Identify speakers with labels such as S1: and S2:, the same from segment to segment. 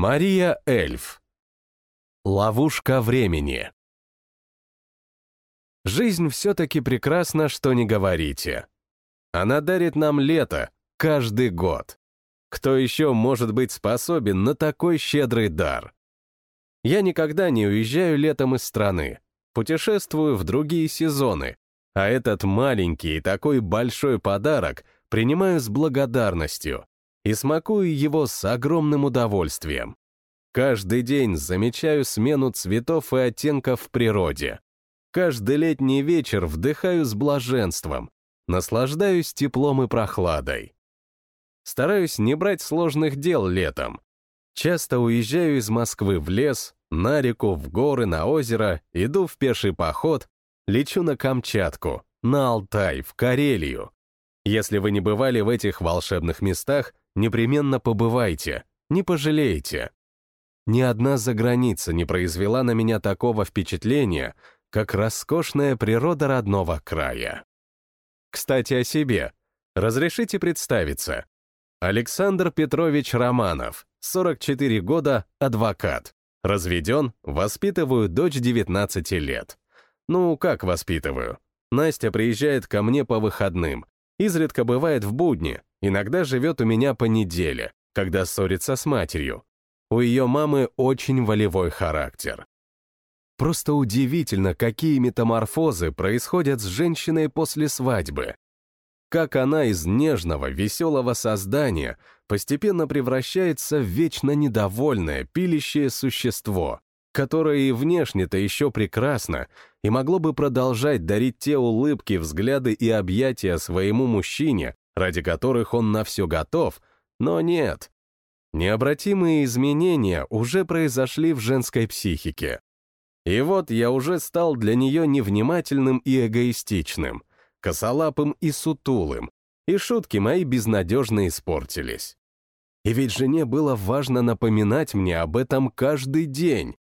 S1: Мария Эльф. Ловушка времени. Жизнь все-таки прекрасна, что не говорите. Она дарит нам лето каждый год. Кто еще может быть способен на такой щедрый дар? Я никогда не уезжаю летом из страны, путешествую в другие сезоны, а этот маленький и такой большой подарок принимаю с благодарностью и смакую его с огромным удовольствием. Каждый день замечаю смену цветов и оттенков в природе. Каждый летний вечер вдыхаю с блаженством, наслаждаюсь теплом и прохладой. Стараюсь не брать сложных дел летом. Часто уезжаю из Москвы в лес, на реку, в горы, на озеро, иду в пеший поход, лечу на Камчатку, на Алтай, в Карелию. Если вы не бывали в этих волшебных местах, непременно побывайте, не пожалеете. Ни одна заграница не произвела на меня такого впечатления, как роскошная природа родного края. Кстати, о себе. Разрешите представиться. Александр Петрович Романов, 44 года, адвокат. Разведен, воспитываю дочь 19 лет. Ну, как воспитываю? Настя приезжает ко мне по выходным, изредка бывает в будни, иногда живет у меня по неделе, когда ссорится с матерью. У ее мамы очень волевой характер. Просто удивительно, какие метаморфозы происходят с женщиной после свадьбы. Как она из нежного, веселого создания постепенно превращается в вечно недовольное, пилящее существо, которое и внешне-то еще прекрасно и могло бы продолжать дарить те улыбки, взгляды и объятия своему мужчине, ради которых он на все готов, но нет. Необратимые изменения уже произошли в женской психике. И вот я уже стал для нее невнимательным и эгоистичным, косолапым и сутулым, и шутки мои безнадежно испортились. И ведь жене было важно напоминать мне об этом каждый день.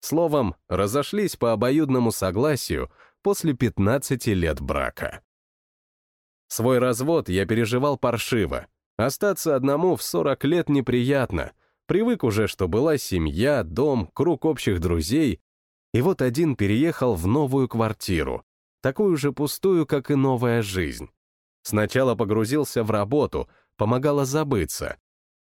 S1: Словом, разошлись по обоюдному согласию после 15 лет брака. Свой развод я переживал паршиво. Остаться одному в 40 лет неприятно. Привык уже, что была семья, дом, круг общих друзей, и вот один переехал в новую квартиру, такую же пустую, как и новая жизнь. Сначала погрузился в работу, помогала забыться.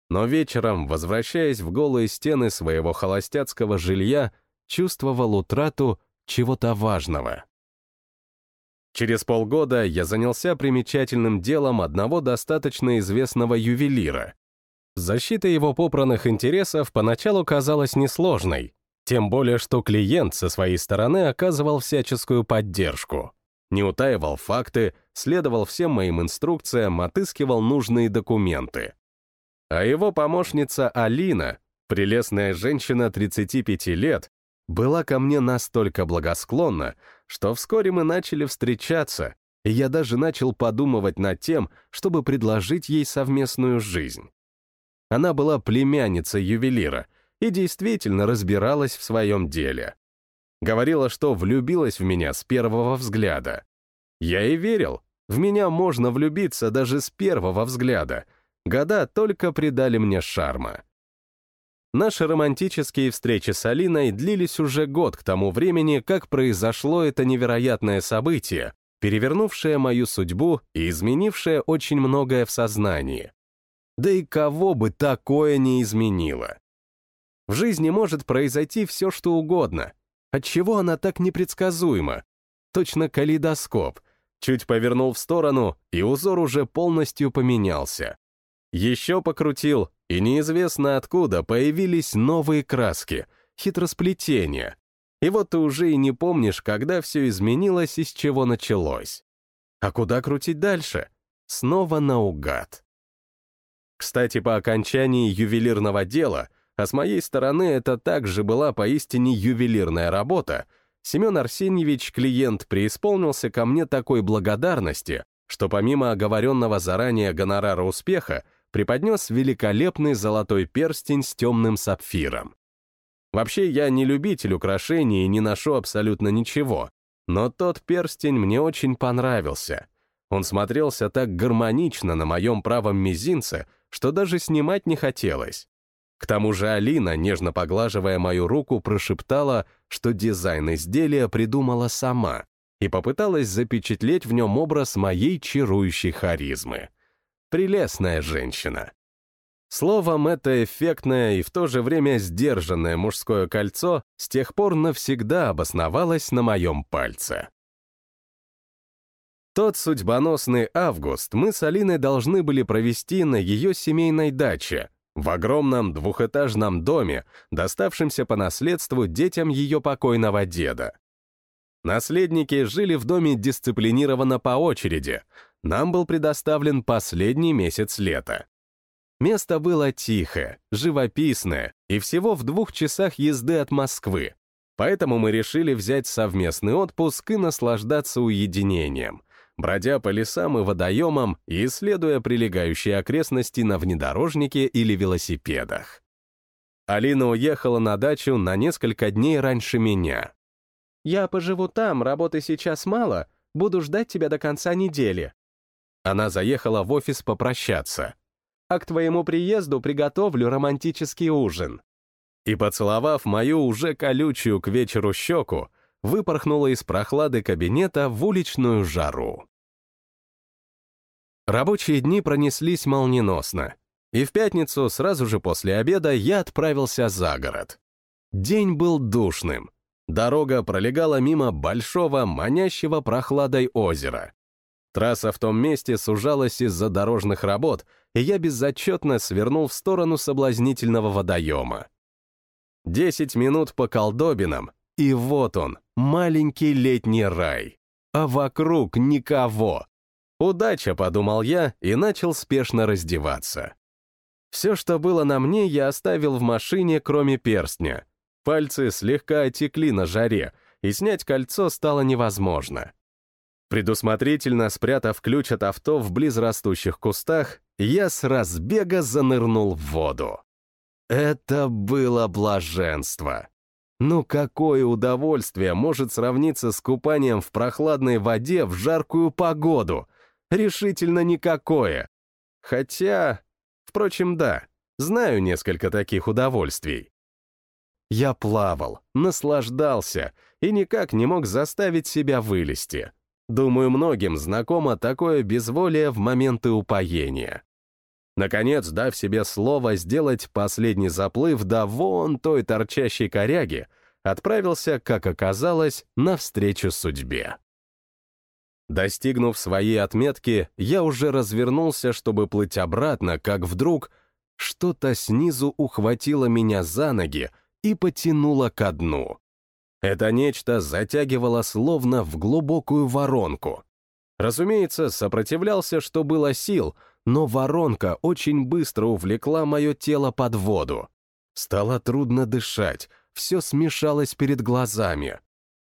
S1: Но вечером, возвращаясь в голые стены своего холостяцкого жилья, чувствовал утрату чего-то важного. Через полгода я занялся примечательным делом одного достаточно известного ювелира. Защита его попранных интересов поначалу казалась несложной, тем более, что клиент со своей стороны оказывал всяческую поддержку. Не утаивал факты, следовал всем моим инструкциям, отыскивал нужные документы. А его помощница Алина, прелестная женщина 35 лет, была ко мне настолько благосклонна, что вскоре мы начали встречаться, и я даже начал подумывать над тем, чтобы предложить ей совместную жизнь. Она была племянницей ювелира — и действительно разбиралась в своем деле. Говорила, что влюбилась в меня с первого взгляда. Я и верил, в меня можно влюбиться даже с первого взгляда. Года только придали мне шарма. Наши романтические встречи с Алиной длились уже год к тому времени, как произошло это невероятное событие, перевернувшее мою судьбу и изменившее очень многое в сознании. Да и кого бы такое не изменило? В жизни может произойти все, что угодно. Отчего она так непредсказуема? Точно калейдоскоп. Чуть повернул в сторону, и узор уже полностью поменялся. Еще покрутил, и неизвестно откуда появились новые краски, хитросплетения. И вот ты уже и не помнишь, когда все изменилось и с чего началось. А куда крутить дальше? Снова наугад. Кстати, по окончании ювелирного дела — а с моей стороны это также была поистине ювелирная работа, Семен Арсеньевич, клиент, преисполнился ко мне такой благодарности, что помимо оговоренного заранее гонорара успеха, преподнес великолепный золотой перстень с темным сапфиром. Вообще, я не любитель украшений и не ношу абсолютно ничего, но тот перстень мне очень понравился. Он смотрелся так гармонично на моем правом мизинце, что даже снимать не хотелось. К тому же Алина, нежно поглаживая мою руку, прошептала, что дизайн изделия придумала сама и попыталась запечатлеть в нем образ моей чарующей харизмы. Прелестная женщина. Словом, это эффектное и в то же время сдержанное мужское кольцо с тех пор навсегда обосновалось на моем пальце. Тот судьбоносный август мы с Алиной должны были провести на ее семейной даче, в огромном двухэтажном доме, доставшемся по наследству детям ее покойного деда. Наследники жили в доме дисциплинированно по очереди. Нам был предоставлен последний месяц лета. Место было тихое, живописное и всего в двух часах езды от Москвы. Поэтому мы решили взять совместный отпуск и наслаждаться уединением — бродя по лесам и водоемам и исследуя прилегающие окрестности на внедорожнике или велосипедах. Алина уехала на дачу на несколько дней раньше меня.
S2: «Я поживу там, работы сейчас мало, буду ждать тебя до конца недели».
S1: Она заехала в офис попрощаться.
S2: «А к твоему приезду приготовлю романтический ужин».
S1: И, поцеловав мою уже колючую к вечеру щеку, выпорхнула из прохлады кабинета в уличную жару. Рабочие дни пронеслись молниеносно, и в пятницу, сразу же после обеда, я отправился за город. День был душным. Дорога пролегала мимо большого, манящего прохладой озера. Трасса в том месте сужалась из-за дорожных работ, и я безотчетно свернул в сторону соблазнительного водоема. Десять минут по колдобинам, и вот он, маленький летний рай. А вокруг никого. Удача, подумал я, и начал спешно раздеваться. Все, что было на мне, я оставил в машине, кроме перстня. Пальцы слегка отекли на жаре, и снять кольцо стало невозможно. Предусмотрительно спрятав ключ от авто в близрастущих кустах, я с разбега занырнул в воду. Это было блаженство. Ну какое удовольствие может сравниться с купанием в прохладной воде в жаркую погоду, решительно никакое. Хотя, впрочем, да, знаю несколько таких удовольствий. Я плавал, наслаждался и никак не мог заставить себя вылезти. Думаю, многим знакомо такое безволие в моменты упоения. Наконец, дав себе слово сделать последний заплыв до вон той торчащей коряги, отправился, как оказалось, навстречу судьбе. Достигнув своей отметки, я уже развернулся, чтобы плыть обратно, как вдруг что-то снизу ухватило меня за ноги и потянуло ко дну. Это нечто затягивало словно в глубокую воронку. Разумеется, сопротивлялся, что было сил, но воронка очень быстро увлекла мое тело под воду. Стало трудно дышать, все смешалось перед глазами.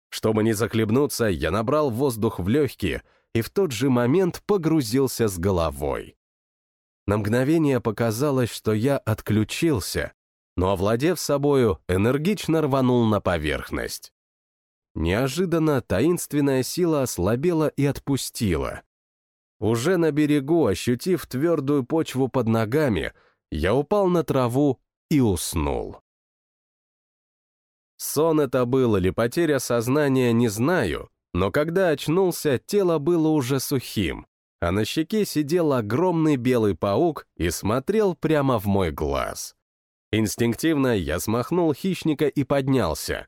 S1: Чтобы не захлебнуться, я набрал воздух в легкие и в тот же момент погрузился с головой. На мгновение показалось, что я отключился, но, овладев собою, энергично рванул на поверхность. Неожиданно таинственная сила ослабела и отпустила. Уже на берегу, ощутив твердую почву под ногами, я упал на траву и уснул. Сон это был или потеря сознания, не знаю, но когда очнулся, тело было уже сухим, а на щеке сидел огромный белый паук и смотрел прямо в мой глаз. Инстинктивно я смахнул хищника и поднялся.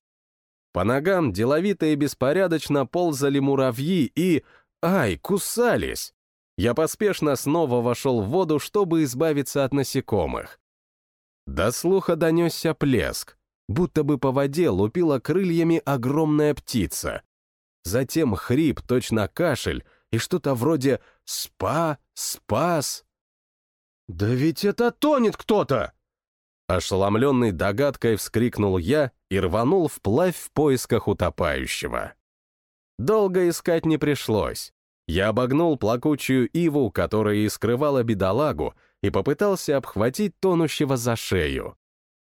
S1: По ногам деловито и беспорядочно ползали муравьи и... Ай, кусались! Я поспешно снова вошел в воду, чтобы избавиться от насекомых. До слуха донесся плеск будто бы по воде лупила крыльями огромная птица. Затем хрип, точно кашель, и что-то вроде «спа, спас». «Да ведь это тонет кто-то!» Ошеломленный догадкой вскрикнул я и рванул вплавь в поисках утопающего. Долго искать не пришлось. Я обогнул плакучую иву, которая и скрывала бедолагу, и попытался обхватить тонущего за шею.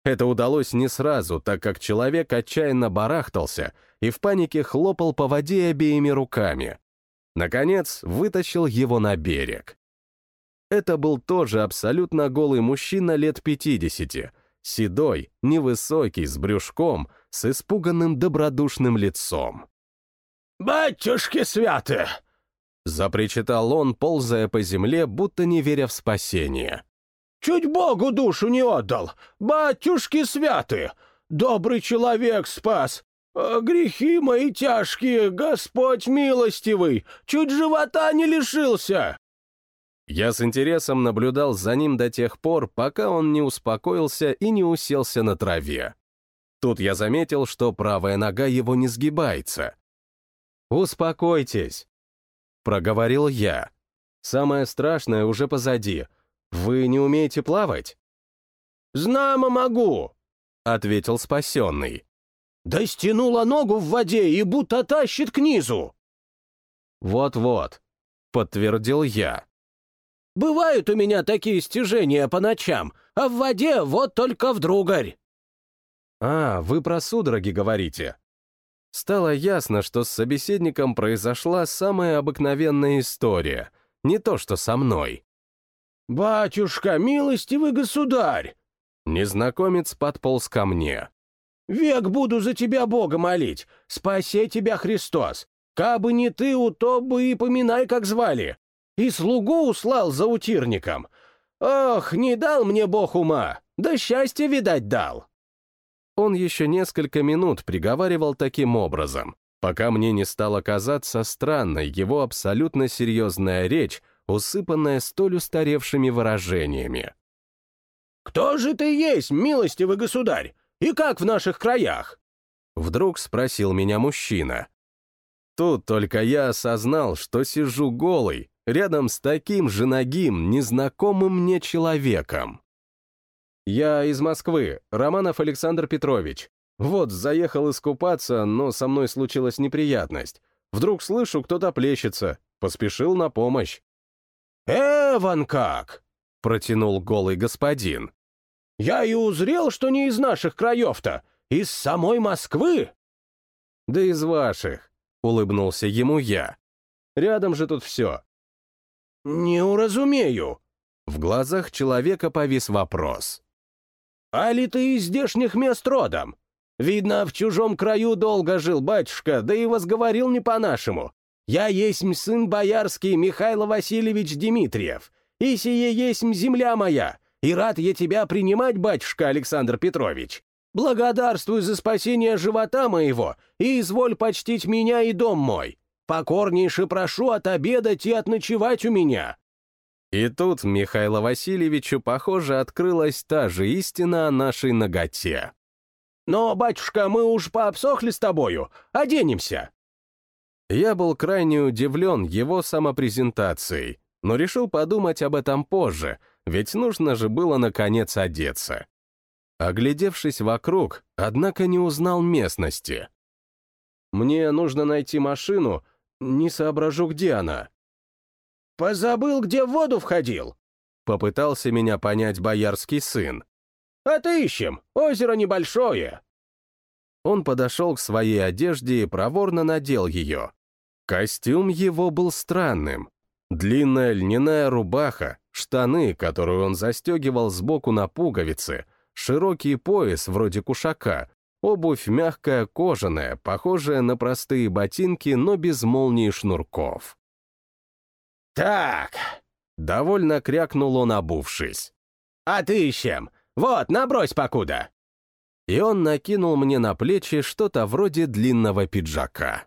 S1: Это удалось не сразу, так как человек отчаянно барахтался и в панике хлопал по воде обеими руками. Наконец, вытащил его на берег. Это был тоже абсолютно голый мужчина лет 50, седой, невысокий, с брюшком, с испуганным добродушным лицом.
S3: «Батюшки святы!»
S1: Запричитал он, ползая по земле, будто не веря в спасение.
S3: «Чуть Богу душу не отдал! Батюшки святы! Добрый человек спас! А грехи мои тяжкие, Господь милостивый! Чуть живота не лишился!»
S1: Я с интересом наблюдал за ним до тех пор, пока он не успокоился и не уселся на траве. Тут я заметил, что правая нога его не сгибается.
S2: «Успокойтесь», — проговорил я. «Самое страшное уже позади. Вы не умеете плавать?»
S3: «Знамо могу», —
S1: ответил спасенный.
S3: «Да стянула ногу в воде и будто тащит к низу».
S2: «Вот-вот», — подтвердил я.
S3: «Бывают у меня такие стяжения по ночам, а в воде вот только вдругарь».
S2: «А, вы про судороги говорите», Стало ясно, что с собеседником произошла самая обыкновенная история, не то что со мной.
S3: «Батюшка, милостивый государь!»
S1: Незнакомец подполз ко мне.
S3: «Век буду за тебя Бога молить, спаси тебя Христос. Кабы не ты, у то бы и поминай, как звали. И слугу услал за утирником. Ох, не дал мне Бог ума, да счастье, видать, дал».
S1: Он еще несколько минут приговаривал таким образом, пока мне не стало казаться странной его абсолютно серьезная речь, усыпанная столь устаревшими выражениями.
S3: «Кто же ты есть, милостивый государь? И как в наших краях?»
S1: Вдруг спросил меня мужчина. Тут только я осознал, что сижу голый, рядом с таким же ногим, незнакомым мне человеком.
S2: «Я из Москвы, Романов Александр Петрович. Вот, заехал искупаться, но со мной случилась неприятность. Вдруг слышу, кто-то плещется. Поспешил на помощь».
S3: «Эван как!»
S1: — протянул голый господин.
S3: «Я и узрел, что не из наших краев-то, из самой Москвы!»
S2: «Да из ваших», — улыбнулся ему я. «Рядом же тут все».
S3: «Не уразумею».
S1: В глазах человека повис вопрос.
S3: «А ли ты из здешних мест родом? Видно, в чужом краю долго жил батюшка, да и возговорил не по-нашему. Я есть сын боярский Михаил Васильевич Дмитриев, и сие есть земля моя, и рад я тебя принимать, батюшка Александр Петрович. Благодарствуй за спасение живота моего, и изволь почтить меня и дом мой. Покорнейше прошу отобедать и отночевать у меня.
S1: И тут Михаилу Васильевичу, похоже, открылась та же истина о нашей ноготе.
S3: «Но, батюшка, мы уж пообсохли с тобою, оденемся!»
S1: Я был крайне удивлен его самопрезентацией, но решил подумать об этом позже, ведь нужно же было наконец одеться. Оглядевшись вокруг, однако не узнал местности.
S2: «Мне нужно найти машину, не соображу, где она»,
S3: «Позабыл, где в воду входил?»
S1: Попытался меня понять боярский сын.
S3: «Отыщем, озеро небольшое».
S1: Он подошел к своей одежде и проворно надел ее. Костюм его был странным. Длинная льняная рубаха, штаны, которую он застегивал сбоку на пуговицы, широкий пояс вроде кушака, обувь мягкая кожаная, похожая на простые ботинки, но без молнии шнурков.
S3: «Так!»
S1: — довольно крякнул он, обувшись.
S3: «Отыщем! Вот, набрось покуда!»
S1: И он накинул мне на плечи что-то вроде длинного пиджака.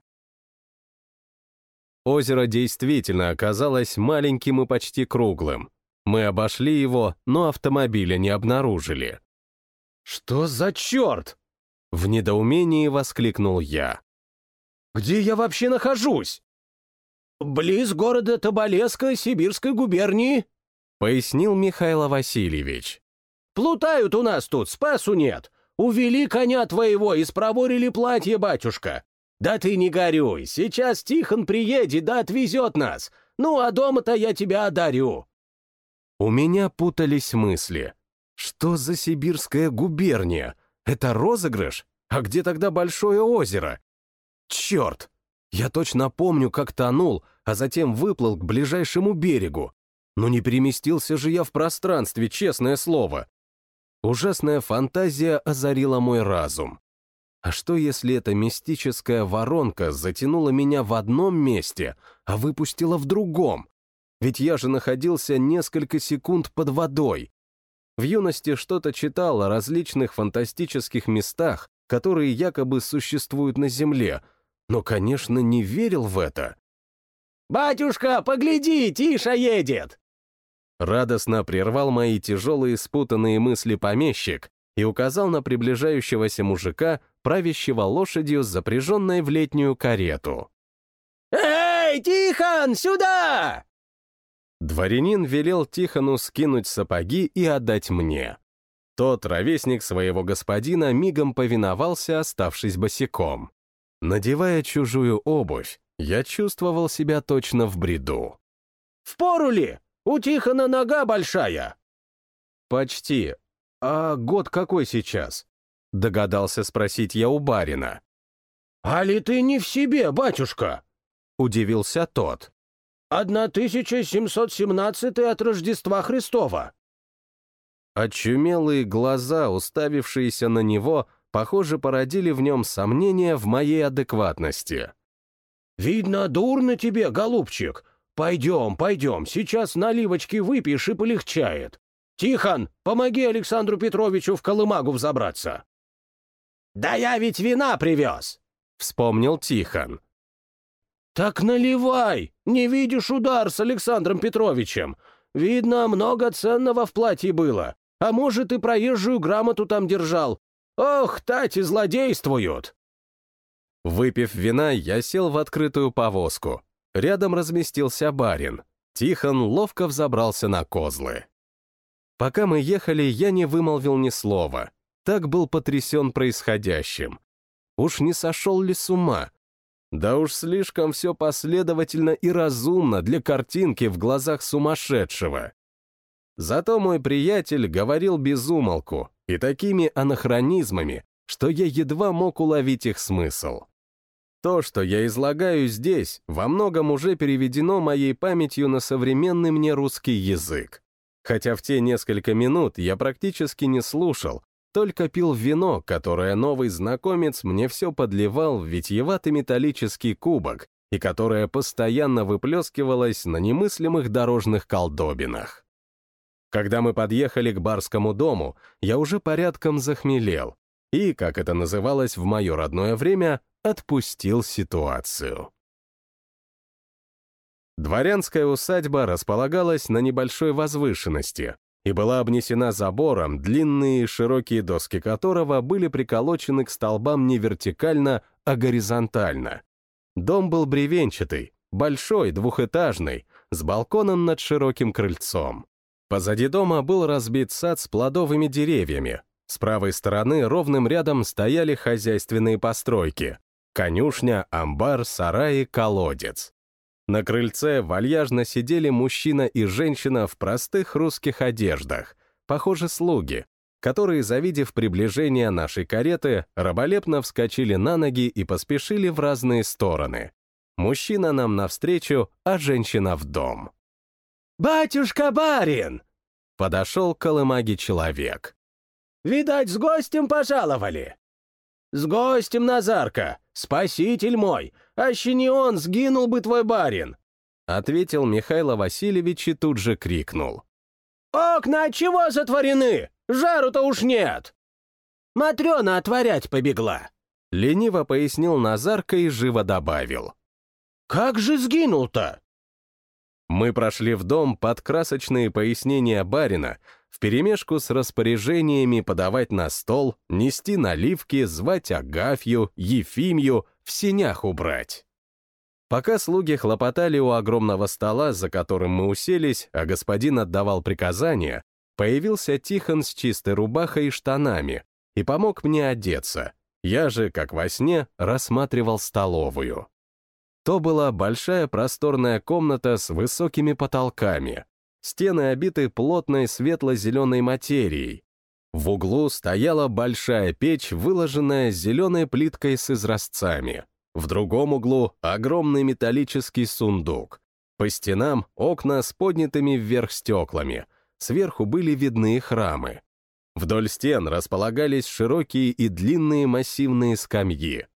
S1: Озеро действительно оказалось маленьким и почти круглым. Мы обошли его, но автомобиля не обнаружили.
S2: «Что за черт?»
S1: В недоумении воскликнул я.
S2: «Где я вообще нахожусь?»
S3: «Близ города Тоболеска Сибирской губернии», —
S1: пояснил Михаил Васильевич.
S3: «Плутают у нас тут, спасу нет. Увели коня твоего и спроворили платье, батюшка. Да ты не горюй, сейчас Тихон приедет да отвезет нас. Ну, а дома-то я тебя одарю».
S1: У меня путались мысли. Что за сибирская губерния? Это розыгрыш? А где тогда Большое озеро? Черт! Я точно помню, как тонул, а затем выплыл к ближайшему берегу. Но не переместился же я в пространстве, честное слово. Ужасная фантазия озарила мой разум. А что, если эта мистическая воронка затянула меня в одном месте, а выпустила в другом? Ведь я же находился несколько секунд под водой. В юности что-то читал о различных фантастических местах, которые якобы существуют на Земле, но, конечно, не верил в это.
S3: «Батюшка, погляди, Тиша едет!»
S1: Радостно прервал мои тяжелые спутанные мысли помещик и указал на приближающегося мужика, правящего лошадью, запряженной в летнюю карету.
S3: «Эй, Тихон, сюда!»
S1: Дворянин велел Тихону скинуть сапоги и отдать мне. Тот, ровесник своего господина, мигом повиновался, оставшись босиком. Надевая чужую обувь, я чувствовал себя точно в бреду.
S3: «В пору ли? У Тихона нога большая!»
S1: «Почти. А год какой сейчас?» — догадался спросить я у барина.
S3: «А ли ты не в себе, батюшка?»
S1: — удивился тот.
S3: 1717 от Рождества Христова.
S1: Очумелые глаза, уставившиеся на него, похоже, породили в нем сомнения в моей адекватности.
S3: «Видно, дурно тебе, голубчик. Пойдем, пойдем, сейчас наливочки выпьешь и полегчает. Тихон, помоги Александру Петровичу в колымагу взобраться». «Да я ведь вина привез!»
S1: — вспомнил Тихон.
S3: «Так наливай! Не видишь удар с Александром Петровичем! Видно, много ценного в платье было. А может, и проезжую грамоту там держал. Ох, тати злодействуют!»
S1: Выпив вина, я сел в открытую повозку. Рядом разместился барин. Тихон ловко взобрался на козлы. Пока мы ехали, я не вымолвил ни слова. Так был потрясен происходящим. Уж не сошел ли с ума? Да уж слишком все последовательно и разумно для картинки в глазах сумасшедшего. Зато мой приятель говорил без умолку и такими анахронизмами, что я едва мог уловить их смысл. То, что я излагаю здесь, во многом уже переведено моей памятью на современный мне русский язык. Хотя в те несколько минут я практически не слушал, только пил вино, которое новый знакомец мне все подливал в витьеватый металлический кубок и которое постоянно выплескивалось на немыслимых дорожных колдобинах. Когда мы подъехали к барскому дому, я уже порядком захмелел и, как это называлось в мое родное время, отпустил ситуацию. Дворянская усадьба располагалась на небольшой возвышенности, и была обнесена забором, длинные и широкие доски которого были приколочены к столбам не вертикально, а горизонтально. Дом был бревенчатый, большой, двухэтажный, с балконом над широким крыльцом. Позади дома был разбит сад с плодовыми деревьями. С правой стороны ровным рядом стояли хозяйственные постройки. Конюшня, амбар, сараи, колодец. На крыльце вальяжно сидели мужчина и женщина в простых русских одеждах, похоже, слуги, которые, завидев приближение нашей кареты, раболепно вскочили на ноги и поспешили в разные стороны. Мужчина нам навстречу, а женщина в дом.
S3: «Батюшка-барин!»
S1: — подошел к колымаге человек.
S3: «Видать, с гостем пожаловали!» «С гостем, Назарка! Спаситель мой! Аще не он, сгинул бы твой барин!»
S1: Ответил Михаил Васильевич и тут же крикнул.
S3: «Окна чего затворены? Жару-то уж нет!» «Матрена отворять побегла!»
S1: Лениво пояснил Назарка и живо добавил.
S3: «Как же сгинул-то?»
S1: Мы прошли в дом под красочные пояснения барина, вперемешку с распоряжениями подавать на стол, нести наливки, звать Агафью, Ефимью, в сенях убрать. Пока слуги хлопотали у огромного стола, за которым мы уселись, а господин отдавал приказания, появился Тихон с чистой рубахой и штанами и помог мне одеться. Я же, как во сне, рассматривал столовую. То была большая просторная комната с высокими потолками. Стены обиты плотной светло-зеленой материей. В углу стояла большая печь, выложенная зеленой плиткой с изразцами. В другом углу — огромный металлический сундук. По стенам — окна с поднятыми вверх стеклами. Сверху были видны храмы. Вдоль стен располагались широкие и длинные массивные скамьи.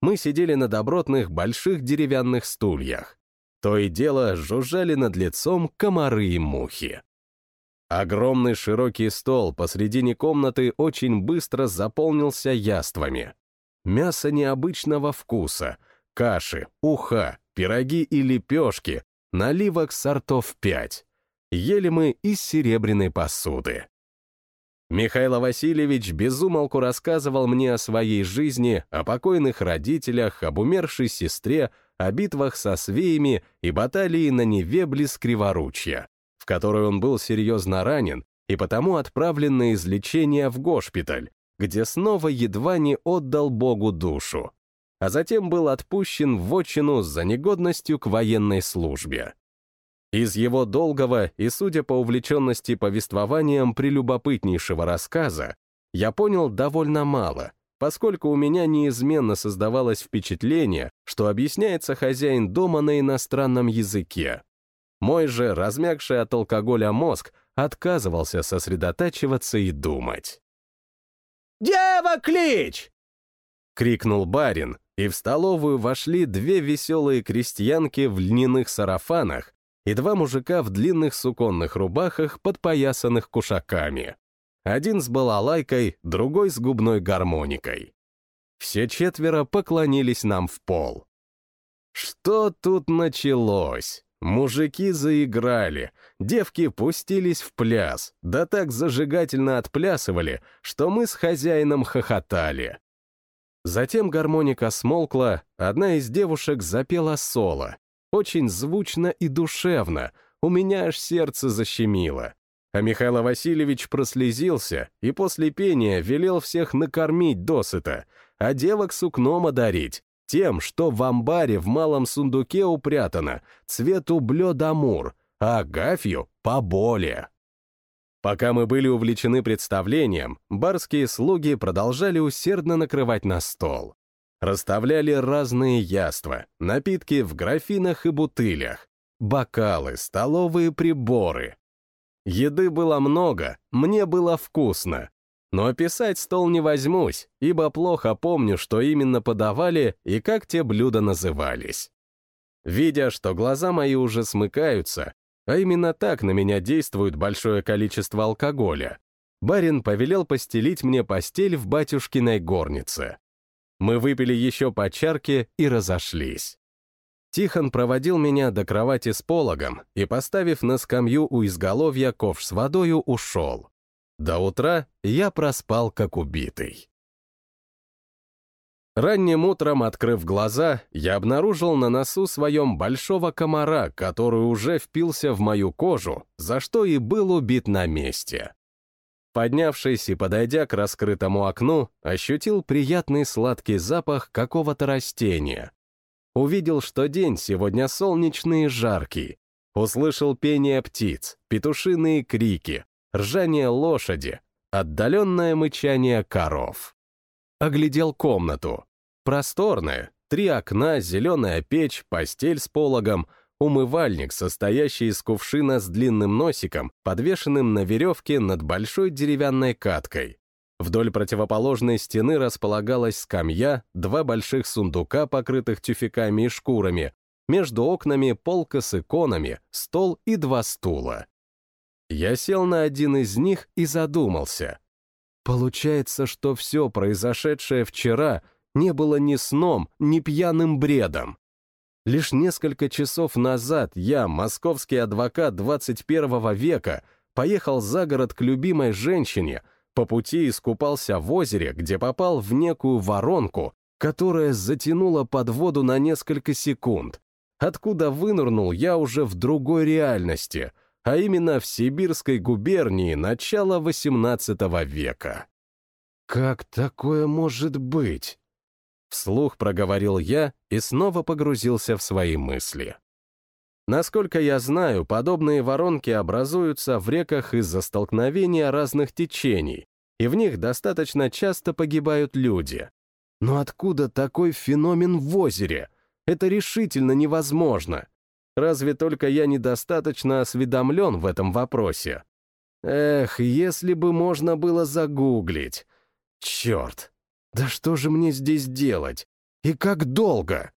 S1: Мы сидели на добротных больших деревянных стульях. То и дело жужжали над лицом комары и мухи. Огромный широкий стол посредине комнаты очень быстро заполнился яствами. Мясо необычного вкуса, каши, уха, пироги и лепешки, наливок сортов пять. Ели мы из серебряной посуды. Михаил Васильевич безумолку рассказывал мне о своей жизни, о покойных родителях, об умершей сестре, о битвах со свеями и баталии на Неве близ Криворучья которой он был серьезно ранен и потому отправлен на излечение в госпиталь, где снова едва не отдал Богу душу, а затем был отпущен в отчину за негодностью к военной службе. Из его долгого и, судя по увлеченности повествованием прелюбопытнейшего рассказа, я понял довольно мало, поскольку у меня неизменно создавалось впечатление, что объясняется хозяин дома на иностранном языке. Мой же, размягший от алкоголя мозг, отказывался сосредотачиваться и думать.
S3: «Дева, клич!»
S1: — крикнул барин, и в столовую вошли две веселые крестьянки в льняных сарафанах и два мужика в длинных суконных рубахах, подпоясанных кушаками. Один с балалайкой, другой с губной гармоникой. Все четверо поклонились нам в пол. Что тут началось? Мужики заиграли, девки пустились в пляс, да так зажигательно отплясывали, что мы с хозяином хохотали. Затем гармоника смолкла, одна из девушек запела соло. Очень звучно и душевно, у меня аж сердце защемило. А Михаил Васильевич прослезился и после пения велел всех накормить досыта, а девок сукном одарить, тем, что в амбаре в малом сундуке упрятано цвету блёд-амур, а Агафью — поболее. Пока мы были увлечены представлением, барские слуги продолжали усердно накрывать на стол. Расставляли разные яства, напитки в графинах и бутылях, бокалы, столовые приборы. Еды было много, мне было вкусно, но описать стол не возьмусь, ибо плохо помню, что именно подавали и как те блюда назывались. Видя, что глаза мои уже смыкаются, а именно так на меня действует большое количество алкоголя, барин повелел постелить мне постель в батюшкиной горнице. Мы выпили еще по чарке и разошлись. Тихон проводил меня до кровати с пологом и, поставив на скамью у изголовья ковш с водою, ушел. До утра я проспал как убитый. Ранним утром, открыв глаза, я обнаружил на носу своем большого комара, который уже впился в мою кожу, за что и был убит на месте. Поднявшись и подойдя к раскрытому окну, ощутил приятный сладкий запах какого-то растения. Увидел, что день сегодня солнечный и жаркий. Услышал пение птиц, петушиные крики, ржание лошади, отдаленное мычание коров. Оглядел комнату. Просторная, три окна, зеленая печь, постель с пологом, умывальник, состоящий из кувшина с длинным носиком, подвешенным на веревке над большой деревянной каткой. Вдоль противоположной стены располагалась скамья, два больших сундука, покрытых тюфяками и шкурами, между окнами полка с иконами, стол и два стула. Я сел на один из них и задумался. Получается, что все произошедшее вчера не было ни сном, ни пьяным бредом. Лишь несколько часов назад я, московский адвокат 21 века, поехал за город к любимой женщине, по пути искупался в озере, где попал в некую воронку, которая затянула под воду на несколько секунд. Откуда вынырнул я уже в другой реальности — а именно в Сибирской губернии начала XVIII века. «Как такое может быть?» Вслух проговорил я и снова погрузился в свои мысли. Насколько я знаю, подобные воронки образуются в реках из-за столкновения разных течений, и в них достаточно часто погибают люди. Но откуда такой феномен в озере? Это решительно невозможно. Разве только я недостаточно осведомлен в этом вопросе. Эх, если бы можно было загуглить. Черт, да что же мне здесь делать? И как долго?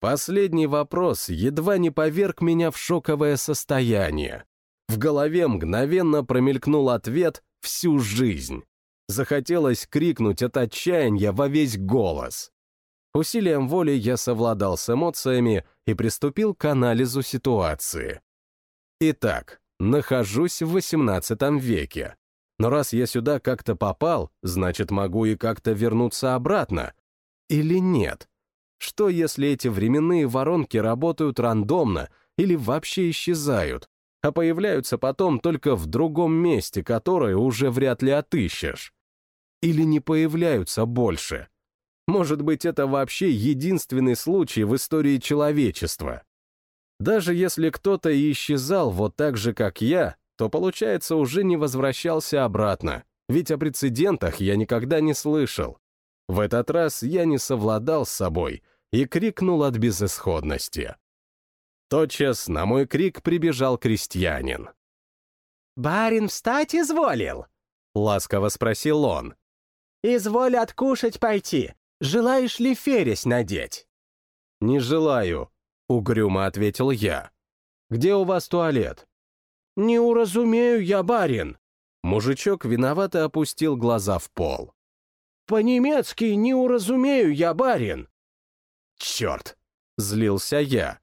S1: Последний вопрос едва не поверг меня в шоковое состояние. В голове мгновенно промелькнул ответ «всю жизнь». Захотелось крикнуть от отчаяния во весь голос. Усилием воли я совладал с эмоциями и приступил к анализу ситуации. Итак, нахожусь в XVIII веке. Но раз я сюда как-то попал, значит, могу и как-то вернуться обратно. Или нет? Что, если эти временные воронки работают рандомно или вообще исчезают, а появляются потом только в другом месте, которое уже вряд ли отыщешь? Или не появляются больше? Может быть, это вообще единственный случай в истории человечества? Даже если кто-то и исчезал вот так же, как я, то, получается, уже не возвращался обратно, ведь о прецедентах я никогда не слышал. В этот раз я не совладал с собой и крикнул от безысходности. Тотчас на мой крик прибежал крестьянин.
S3: «Барин встать изволил?»
S1: — ласково спросил он.
S3: «Изволь откушать пойти. Желаешь ли фересь надеть?»
S1: «Не желаю», — угрюмо ответил я. «Где у вас туалет?»
S3: «Не уразумею я, барин!»
S1: Мужичок виновато опустил глаза в пол.
S3: «По-немецки не уразумею я, барин!»
S1: «Черт!» — злился я.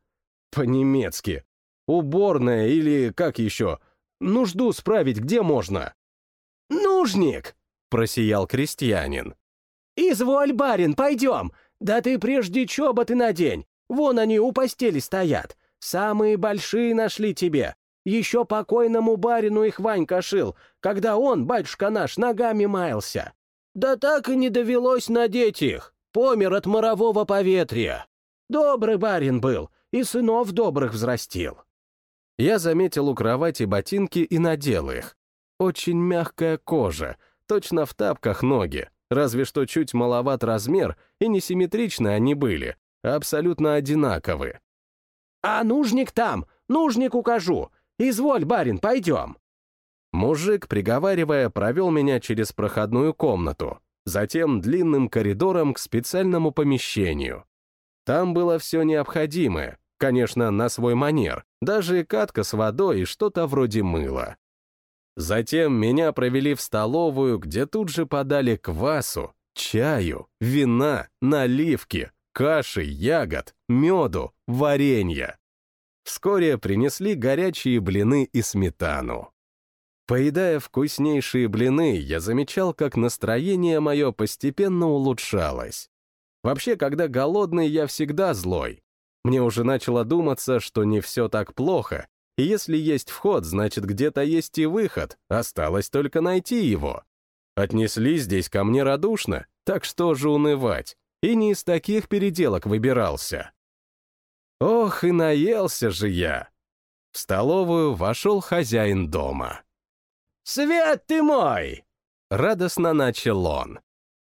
S1: «По-немецки. Уборная или как еще? Нужду справить где можно?»
S3: «Нужник!»
S1: — просиял крестьянин.
S3: «Изволь, барин, пойдем! Да ты прежде чоботы надень! Вон они у постели стоят! Самые большие нашли тебе! Еще покойному барину их Ванька шил, когда он, батюшка наш, ногами маялся. Да так и не довелось надеть их. Помер от морового поветрия. Добрый барин был, и сынов добрых взрастил.
S1: Я заметил у кровати ботинки и надел их. Очень мягкая кожа, точно в тапках ноги, разве что чуть маловат размер, и несимметричны они были, а абсолютно одинаковы.
S3: «А нужник там, нужник укажу, «Изволь, барин, пойдем!»
S1: Мужик, приговаривая, провел меня через проходную комнату, затем длинным коридором к специальному помещению. Там было все необходимое, конечно, на свой манер, даже катка с водой и что-то вроде мыла. Затем меня провели в столовую, где тут же подали квасу, чаю, вина, наливки, каши, ягод, меду, варенья. Вскоре принесли горячие блины и сметану. Поедая вкуснейшие блины, я замечал, как настроение мое постепенно улучшалось. Вообще, когда голодный, я всегда злой. Мне уже начало думаться, что не все так плохо, и если есть вход, значит, где-то есть и выход, осталось только найти его. Отнесли здесь ко мне радушно, так что же унывать, и не из таких переделок выбирался. Ох, и наелся же я. В столовую вошел хозяин дома.
S3: «Свет ты мой!»
S1: — радостно начал он.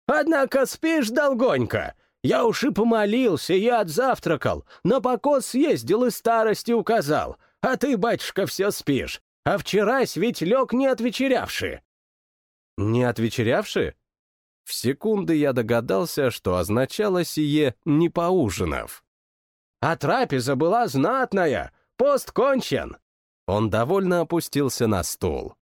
S3: «Однако спишь долгонько. Я уж и помолился, я отзавтракал, на покос съездил и старости указал, а ты, батюшка, все спишь. А вчерась ведь лег не отвечерявши».
S1: «Не отвечерявши?» В секунды я догадался, что означало сие «не поужинав».
S3: А трапеза была знатная, пост кончен.
S1: Он довольно опустился на стул.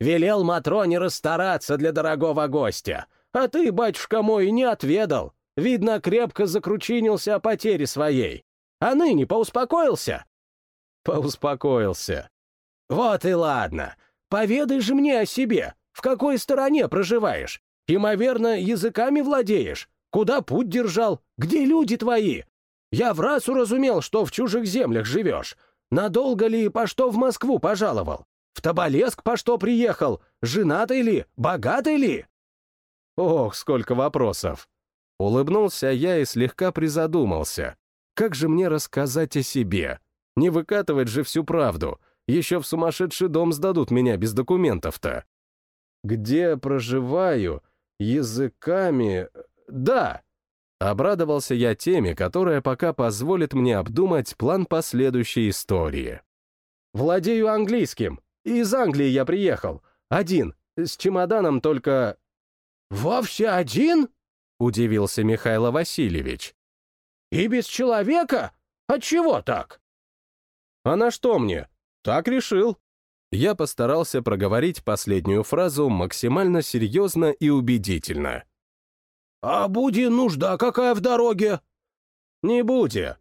S3: Велел Матроне расстараться для дорогого гостя. А ты, батюшка мой, не отведал. Видно, крепко закручинился о потере своей. А ныне поуспокоился?
S1: Поуспокоился.
S3: Вот и ладно. Поведай же мне о себе. В какой стороне проживаешь? Имоверно, языками владеешь? Куда путь держал? Где люди твои? Я в раз уразумел, что в чужих землях живешь. Надолго ли по что в Москву пожаловал? В Тоболеск по что приехал? Женатый ли? Богатый ли?»
S1: Ох, сколько вопросов. Улыбнулся я и слегка призадумался. Как же мне рассказать о себе? Не выкатывать же всю правду. Еще в сумасшедший дом сдадут меня без документов-то. Где проживаю? Языками... Да, Обрадовался я теме, которая пока позволит мне обдумать план последующей истории. Владею английским,
S2: Из Англии я приехал. Один. С чемоданом только...»
S3: «Вовсе один?» — удивился Михаил Васильевич. «И без человека? Отчего так?»
S2: «А на что мне? Так решил». Я постарался проговорить последнюю фразу максимально серьезно и убедительно.
S3: «А буди нужда какая в дороге?»
S2: «Не буди».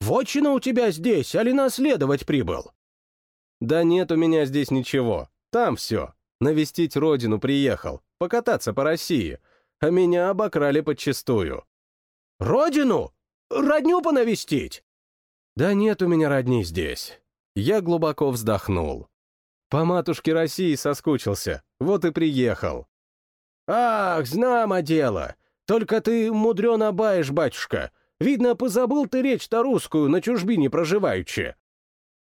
S3: «Вотчина у тебя здесь, али наследовать прибыл?»
S2: «Да нет у меня здесь ничего. Там все. Навестить родину приехал, покататься по России, а меня обокрали подчистую».
S3: «Родину? Родню понавестить?»
S2: «Да нет у меня родни здесь». Я глубоко вздохнул. По матушке России соскучился, вот и приехал.
S3: «Ах, знамо дело! Только ты мудрено баешь, батюшка. Видно, позабыл ты речь-то русскую, на чужбине проживаючи».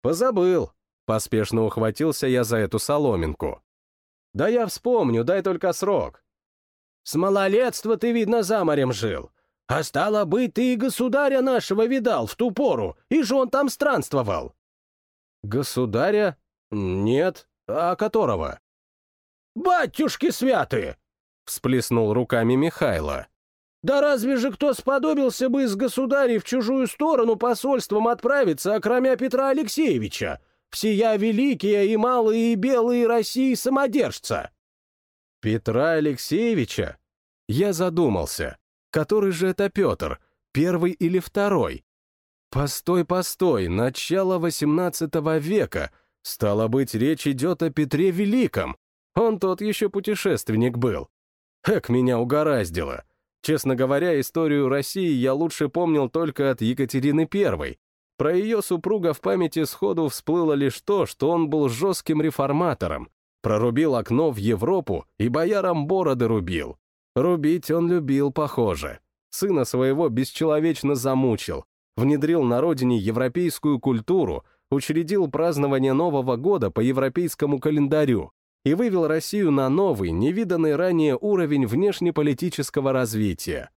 S2: «Позабыл», — поспешно ухватился я за эту соломинку. «Да я вспомню, дай только срок».
S3: «С малолетства ты, видно, за морем жил. А стало быть, ты и государя нашего видал в ту пору, и же он там странствовал».
S2: «Государя? Нет. А которого?»
S3: «Батюшки святые!»
S2: — всплеснул руками Михайло.
S3: «Да разве же кто сподобился бы из государей в чужую сторону посольством отправиться, окромя Петра Алексеевича, всея великие и малые и белые России самодержца?»
S2: «Петра Алексеевича?» Я задумался. Который же это Петр? Первый или второй? Постой, постой, начало XVIII века. Стало быть, речь идет о Петре Великом. Он тот еще путешественник был. Эк, меня угораздило. Честно говоря, историю России я лучше помнил только от Екатерины I. Про ее супруга в памяти сходу всплыло лишь то, что он был жестким реформатором, прорубил окно в Европу и боярам бороды рубил. Рубить он любил, похоже. Сына своего бесчеловечно замучил, внедрил на родине европейскую культуру, учредил празднование Нового года по европейскому календарю и вывел Россию на новый, невиданный ранее уровень внешнеполитического развития.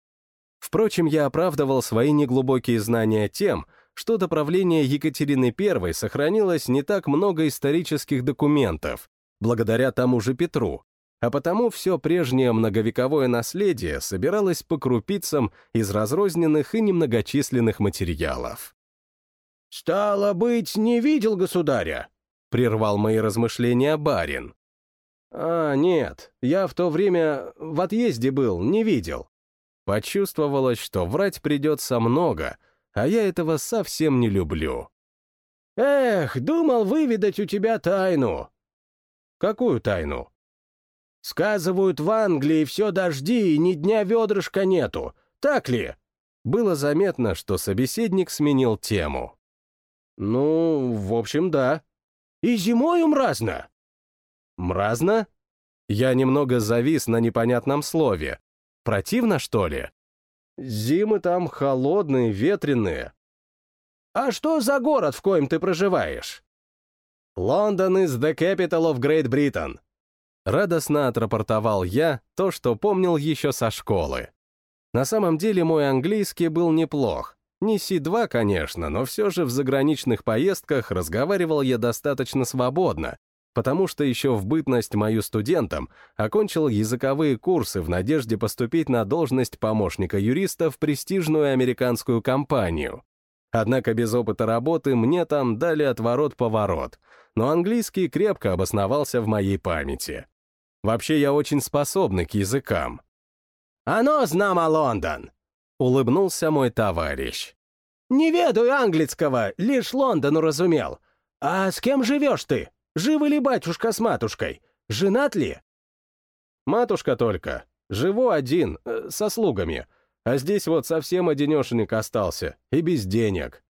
S2: Впрочем, я оправдывал свои неглубокие знания тем, что до правления Екатерины I сохранилось не так много исторических документов, благодаря тому же Петру, а потому все прежнее многовековое наследие собиралось по крупицам из разрозненных и немногочисленных материалов.
S3: «Стало быть, не видел государя?» — прервал мои размышления барин.
S2: «А, нет, я в то время в отъезде был, не видел. Почувствовалось, что врать придется много, а я этого совсем не люблю».
S3: «Эх, думал выведать у тебя тайну».
S2: «Какую тайну?»
S3: Сказывают, в Англии все дожди и ни дня ведрышка нету. Так ли?»
S2: Было заметно, что собеседник сменил тему. «Ну, в общем, да».
S3: «И зимою мразно?»
S2: «Мразно?» Я немного завис на непонятном слове. Противно, что ли? Зимы там холодные, ветреные.
S3: «А что за город, в коем ты проживаешь?»
S2: «Лондон is the capital of Great Britain», Радостно отрапортовал я то, что помнил еще со школы. На самом деле мой английский был неплох. Не Си-2, конечно, но все же в заграничных поездках разговаривал я достаточно свободно, потому что еще в бытность мою студентом окончил языковые курсы в надежде поступить на должность помощника юриста в престижную американскую компанию. Однако без опыта работы мне там дали отворот-поворот, но английский крепко обосновался в моей памяти. Вообще я очень способный к языкам.
S3: «Оно знамо Лондон!»
S2: — улыбнулся мой товарищ.
S3: «Не ведаю английского, лишь Лондону разумел. А с кем живешь ты? Живы ли батюшка с матушкой? Женат ли?»
S2: «Матушка только. Живу один, э, со слугами. А здесь вот совсем одинешенек остался, и без денег».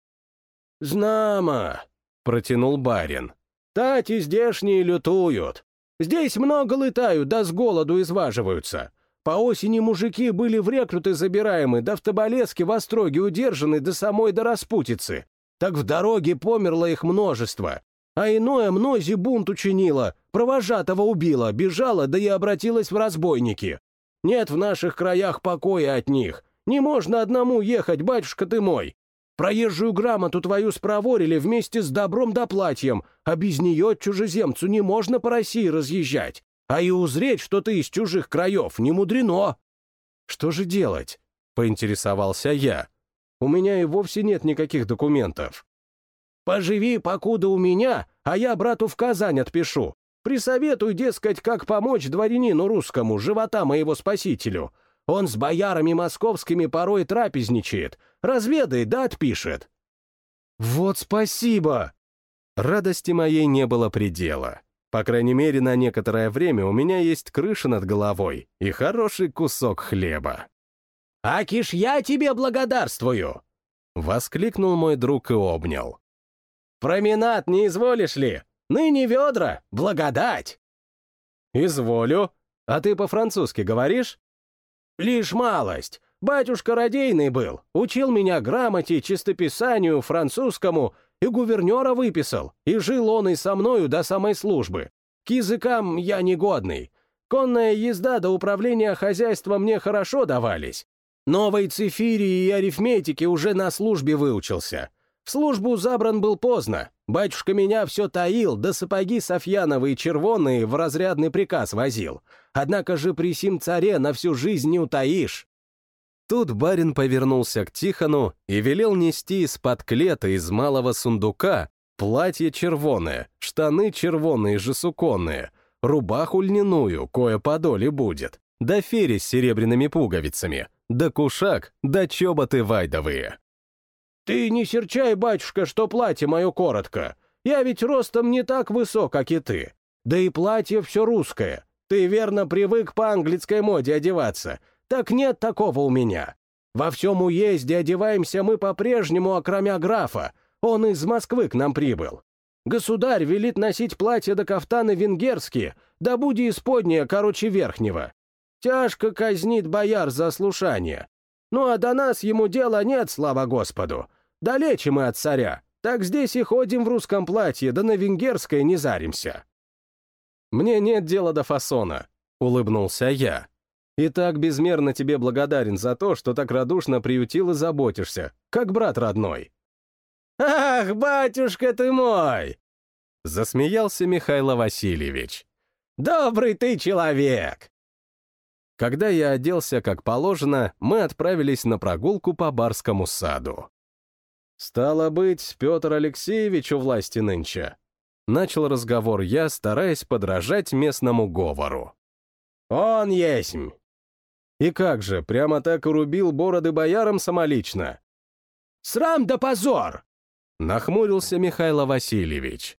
S3: «Знамо», —
S2: протянул барин.
S3: «Тати здешние лютуют. Здесь много летают, да с голоду изваживаются. По осени мужики были в рекруты забираемы, да в Тоболецке в Остроге удержаны до самой до распутицы. Так в дороге померло их множество. А иное мнози бунт учинило, провожатого убило, бежала, да и обратилась в разбойники. Нет в наших краях покоя от них. Не можно одному ехать, батюшка ты мой. Проезжую грамоту твою спроворили вместе с добром да платьем, а без нее чужеземцу не можно по России разъезжать. А и узреть, что ты из чужих краев, не мудрено.
S2: Что же делать? Поинтересовался я. У меня и вовсе нет никаких документов.
S3: Поживи, покуда у меня, а я брату в Казань отпишу. Присоветуй, дескать, как помочь дворянину русскому, живота моего спасителю. Он с боярами московскими порой трапезничает. Разведай, да отпишет».
S2: «Вот спасибо!» Радости моей не было предела. По крайней мере, на некоторое время у меня есть крыша над головой и хороший кусок хлеба.
S3: «Акиш, я тебе благодарствую!»
S2: — воскликнул мой друг и обнял.
S3: «Променад не изволишь ли? Ныне ведра, благодать!»
S2: «Изволю. А ты по-французски говоришь?»
S3: «Лишь малость. Батюшка родейный был, учил меня грамоте, чистописанию, французскому, и гувернера выписал, и жил он и со мною до самой службы. К языкам я негодный. Конная езда до управления хозяйством мне хорошо давались. Новой цифирии и арифметики уже на службе выучился. В службу забран был поздно. Батюшка меня все таил, да сапоги Софьяновые червоные в разрядный приказ возил. Однако же при сим царе на всю жизнь не утаишь.
S2: Тут барин повернулся к Тихону и велел нести из-под клета из малого сундука платье червоное, штаны червоные же суконные, рубаху льняную, кое подоле будет, да фери с серебряными пуговицами, да кушак, да чоботы вайдовые.
S3: «Ты не серчай, батюшка, что платье мое коротко. Я ведь ростом не так высок, как и ты. Да и платье все русское. Ты верно привык по английской моде одеваться. Так нет такого у меня. Во всем уезде одеваемся мы по-прежнему, окромя графа. Он из Москвы к нам прибыл. Государь велит носить платья до кафтаны венгерские, да буди исподнее, короче, верхнего. Тяжко казнит бояр за слушание. Ну а до нас ему дела нет, слава Господу. Далече мы от царя. Так здесь и ходим в русском платье, да на венгерское не заримся».
S2: «Мне нет дела до фасона», — улыбнулся я. «И так безмерно тебе благодарен за то, что так радушно приютил и заботишься, как брат родной».
S3: «Ах, батюшка ты мой!»
S2: — засмеялся Михаил Васильевич.
S3: «Добрый ты человек!»
S2: Когда я оделся как положено, мы отправились на прогулку по барскому саду. «Стало быть, Петр Алексеевич у власти нынче». Начал разговор я, стараясь подражать местному говору.
S3: «Он есмь!»
S2: И как же, прямо так и рубил бороды боярам самолично?
S3: «Срам да позор!»
S2: Нахмурился Михаил Васильевич.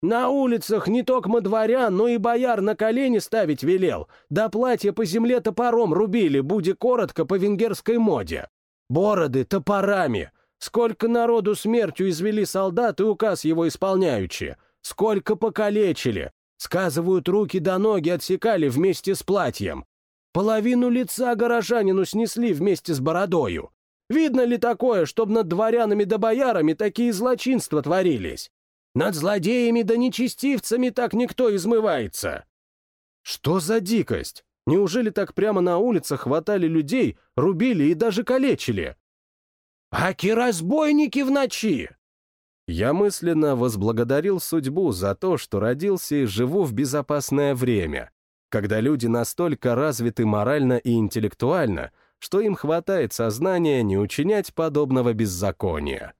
S3: «На улицах не только дворян, но и бояр на колени ставить велел, да платье по земле топором рубили, буди коротко по венгерской моде. Бороды топорами, Сколько народу смертью извели солдат и указ его исполняючи. Сколько покалечили. Сказывают, руки до ноги отсекали вместе с платьем. Половину лица горожанину снесли вместе с бородою. Видно ли такое, чтобы над дворянами да боярами такие злочинства творились? Над злодеями да нечестивцами так никто измывается.
S2: Что за дикость? Неужели так прямо на улицах хватали людей, рубили и даже калечили?
S3: «Аки разбойники в ночи!»
S2: Я мысленно возблагодарил судьбу за то, что родился и живу в безопасное время, когда люди настолько развиты морально и интеллектуально, что им хватает сознания не учинять подобного беззакония.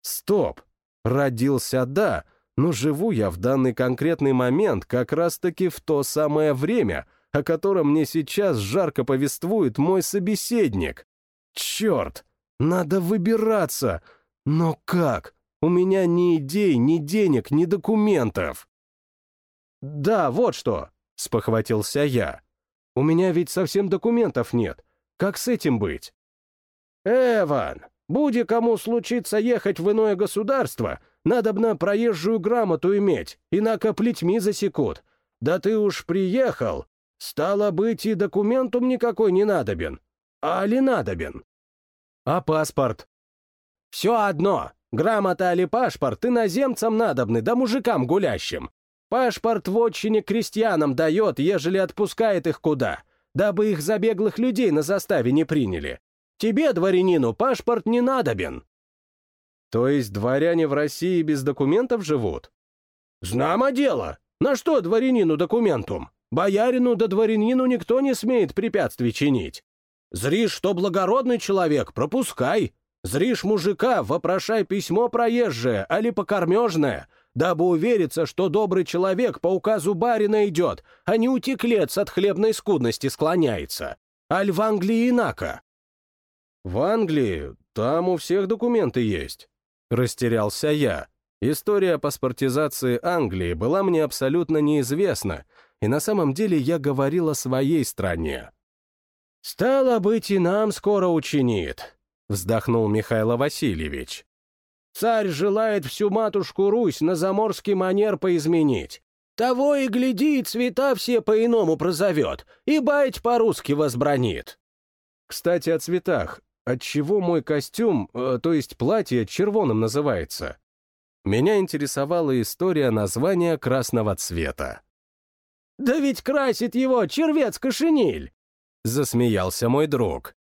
S2: Стоп! Родился, да, но живу я в данный конкретный момент как раз-таки в то самое время, о котором мне сейчас жарко повествует мой собеседник. Черт! Надо выбираться. Но как? У меня ни идей, ни денег, ни документов. Да, вот что, спохватился я. У меня ведь совсем документов нет. Как с этим быть?
S3: Эван, буди кому случится ехать в иное государство, надобно проезжую грамоту иметь, инако плетьми засекут. Да ты уж приехал. Стало быть, и документум никакой не надобен. А ли надобен?
S2: А паспорт?
S3: Все одно. Грамота или паспорт иноземцам надобны, да мужикам гулящим. Паспорт в отчине крестьянам дает, ежели отпускает их куда, дабы их забеглых людей на заставе не приняли. Тебе, дворянину, паспорт не надобен.
S2: То есть дворяне в России без документов живут?
S3: Знамо дело. На что дворянину документум? Боярину да дворянину никто не смеет препятствий чинить. Зришь, что благородный человек, пропускай. Зришь мужика, вопрошай письмо проезжее, али покормежное, дабы увериться, что добрый человек по указу барина идет, а не утеклец от хлебной скудности склоняется. Аль в Англии инако.
S2: В Англии там у всех документы есть. Растерялся я. История паспортизации Англии была мне абсолютно неизвестна, и на самом деле я говорил о своей стране.
S3: «Стало быть, и нам скоро учинит», — вздохнул Михаил Васильевич. «Царь желает всю матушку Русь на заморский манер поизменить. Того и гляди, цвета все по-иному прозовет, и бать по-русски возбранит».
S2: Кстати, о цветах. Отчего мой костюм, э, то есть платье, червоным называется? Меня интересовала история названия красного цвета.
S3: «Да ведь красит его червец-кошениль!» — засмеялся мой друг.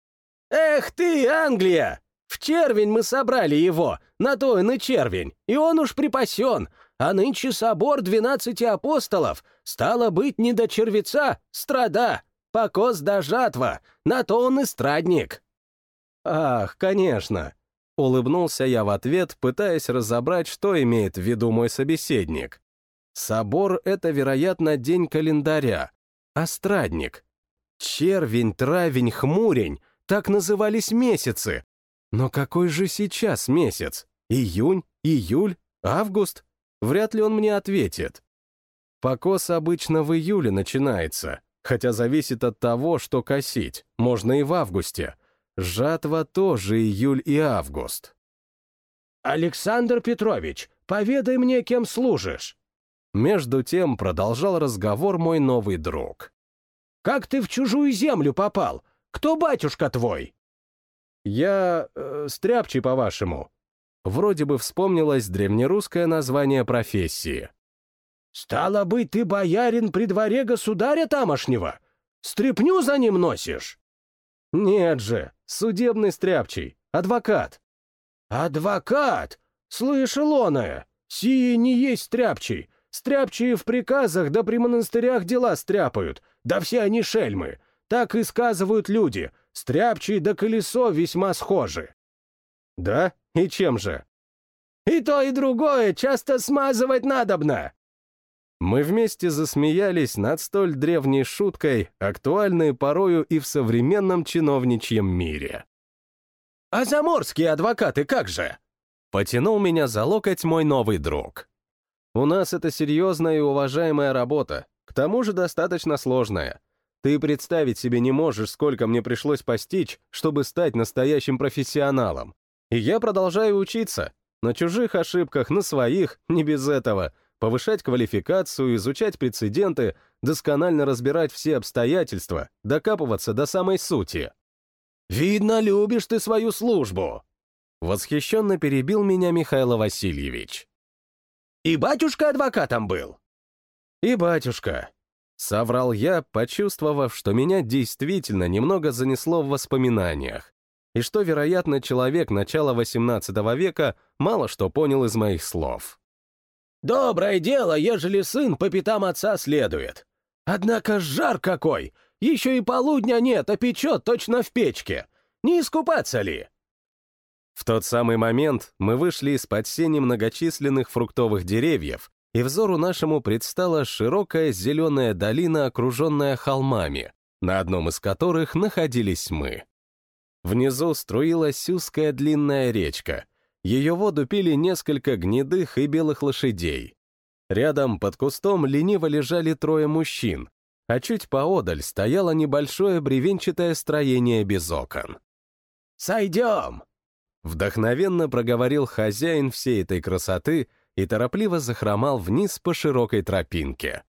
S3: «Эх ты, Англия! В червень мы собрали его, на то и на червень, и он уж припасен, а нынче собор двенадцати апостолов, стало быть, не до червеца, страда, покос до жатва, на то он и страдник».
S2: «Ах, конечно!» — улыбнулся я в ответ, пытаясь разобрать, что имеет в виду мой собеседник. «Собор — это, вероятно, день календаря, а страдник. Червень, травень, хмурень — так назывались месяцы. Но какой же сейчас месяц? Июнь, июль, август? Вряд ли он мне ответит. Покос обычно в июле начинается, хотя зависит от того, что косить, можно и в августе. Жатва тоже июль и август.
S3: «Александр Петрович, поведай мне, кем служишь».
S2: Между тем продолжал разговор мой новый друг.
S3: «Как ты в чужую землю попал? Кто батюшка твой?»
S2: «Я... Э, стряпчий, по-вашему». Вроде бы вспомнилось древнерусское название профессии.
S3: «Стало быть, ты боярин при дворе государя тамошнего? Стряпню за ним носишь?»
S2: «Нет же, судебный стряпчий, адвокат».
S3: «Адвокат? Слышал оное, сие не есть стряпчий. Стряпчие в приказах да при монастырях дела стряпают, да все они шельмы. Так и сказывают люди, стряпчий да колесо весьма схожи».
S2: «Да? И чем же?»
S3: «И то, и другое часто смазывать надобно»,
S2: мы вместе засмеялись над столь древней шуткой, актуальной порою и в современном чиновничьем мире.
S3: «А заморские адвокаты как же?»
S2: Потянул меня за локоть мой новый друг. «У нас это серьезная и уважаемая работа, к тому же достаточно сложная. Ты представить себе не можешь, сколько мне пришлось постичь, чтобы стать настоящим профессионалом. И я продолжаю учиться. На чужих ошибках, на своих, не без этого — повышать квалификацию, изучать прецеденты, досконально разбирать все обстоятельства, докапываться до самой сути.
S3: «Видно, любишь ты свою службу!»
S2: Восхищенно перебил меня Михаил Васильевич.
S3: «И батюшка адвокатом был?»
S2: «И батюшка», — соврал я, почувствовав, что меня действительно немного занесло в воспоминаниях, и что, вероятно, человек начала XVIII века мало что понял из моих слов.
S3: Доброе дело, ежели сын по пятам отца следует. Однако жар какой! Еще и полудня нет, а печет точно в печке. Не искупаться ли?»
S2: В тот самый момент мы вышли из-под сени многочисленных фруктовых деревьев, и взору нашему предстала широкая зеленая долина, окруженная холмами, на одном из которых находились мы. Внизу струилась узкая длинная речка — ее воду пили несколько гнедых и белых лошадей. Рядом под кустом лениво лежали трое мужчин, а чуть поодаль стояло небольшое бревенчатое строение без окон.
S3: «Сойдем!»
S2: Вдохновенно проговорил хозяин всей этой красоты и торопливо захромал вниз по широкой тропинке.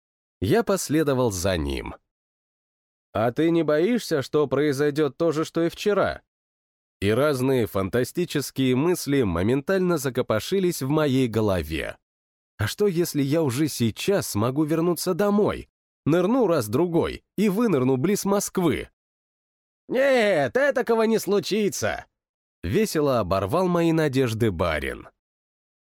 S2: Я последовал за ним. «А ты не боишься, что произойдет то же, что и вчера?» и разные фантастические мысли моментально закопошились в моей голове. А что, если я уже сейчас смогу вернуться домой? Нырну раз-другой и вынырну близ Москвы.
S3: «Нет, этакого не случится!»
S1: Весело оборвал мои надежды барин.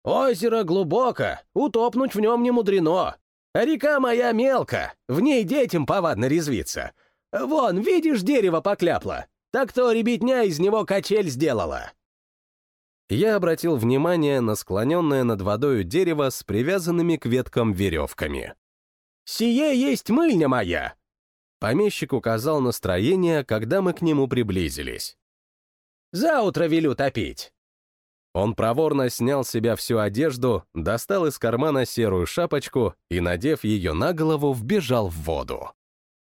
S3: «Озеро глубоко, утопнуть в нем не мудрено. Река моя мелко, в ней детям повадно резвиться. Вон, видишь, дерево покляпло. Так то ребятня из него качель сделала».
S1: Я обратил внимание на склоненное над водою дерево с привязанными к веткам веревками.
S3: «Сие есть мыльня моя!»
S1: Помещик указал настроение, когда мы к нему приблизились.
S3: «Заутро велю топить!»
S1: Он проворно снял с себя всю одежду, достал из кармана серую шапочку и, надев ее на голову, вбежал в воду.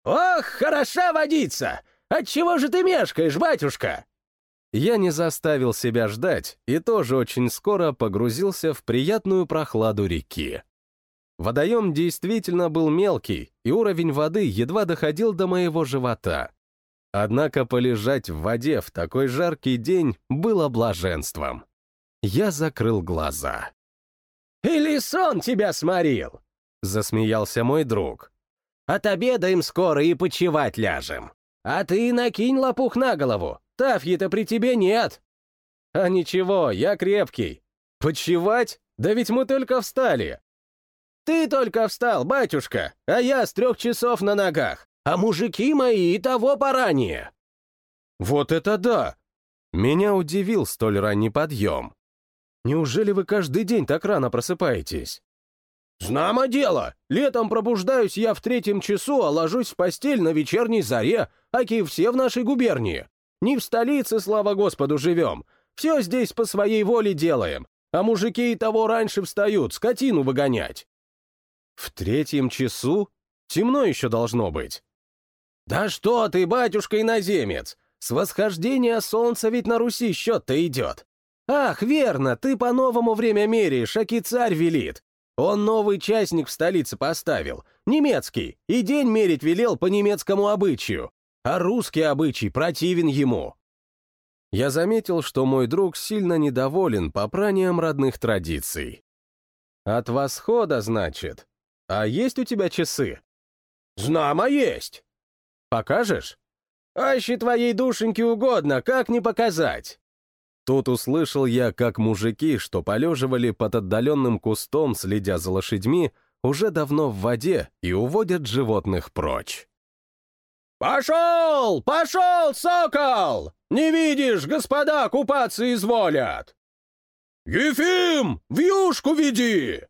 S3: «Ох, хороша водица! Отчего же ты мешкаешь, батюшка?»
S1: Я не заставил себя ждать и тоже очень скоро погрузился в приятную прохладу реки. Водоем действительно был мелкий, и уровень воды едва доходил до моего живота. Однако полежать в воде в такой жаркий день было блаженством. Я закрыл глаза.
S3: «Или сон тебя сморил?»
S1: — засмеялся мой друг.
S3: «Отобедаем скоро и почевать ляжем. А ты накинь лопух на голову, тафьи-то при тебе нет».
S1: «А ничего, я крепкий. Почевать? Да ведь мы только встали».
S3: «Ты только встал, батюшка, а я с трех часов на ногах, а мужики мои и того поранее».
S1: «Вот это да!» Меня удивил столь ранний подъем. Неужели вы каждый день так рано просыпаетесь?
S3: Знамо дело. Летом пробуждаюсь я в третьем часу, а ложусь в постель на вечерней заре, аки все в нашей губернии. Не в столице, слава Господу, живем. Все здесь по своей воле делаем, а мужики и того раньше встают, скотину выгонять.
S1: В третьем часу? Темно еще должно быть.
S3: Да что ты, батюшка-иноземец! С восхождения солнца ведь на Руси счет-то идет. «Ах, верно, ты по-новому время меряешь, аки царь велит. Он новый частник в столице поставил, немецкий, и день мерить велел по немецкому обычаю, а русский обычай противен ему».
S1: Я заметил, что мой друг сильно недоволен попранием родных традиций. «От восхода, значит? А есть у тебя часы?»
S3: «Знамо есть!»
S1: «Покажешь?»
S3: «Аще твоей душеньке угодно, как не показать?»
S1: Тут услышал я, как мужики, что полеживали под отдаленным кустом, следя за лошадьми, уже давно в воде и уводят животных прочь.
S3: «Пошел! Пошел, сокол! Не видишь, господа купаться изволят!» «Ефим, вьюшку веди!»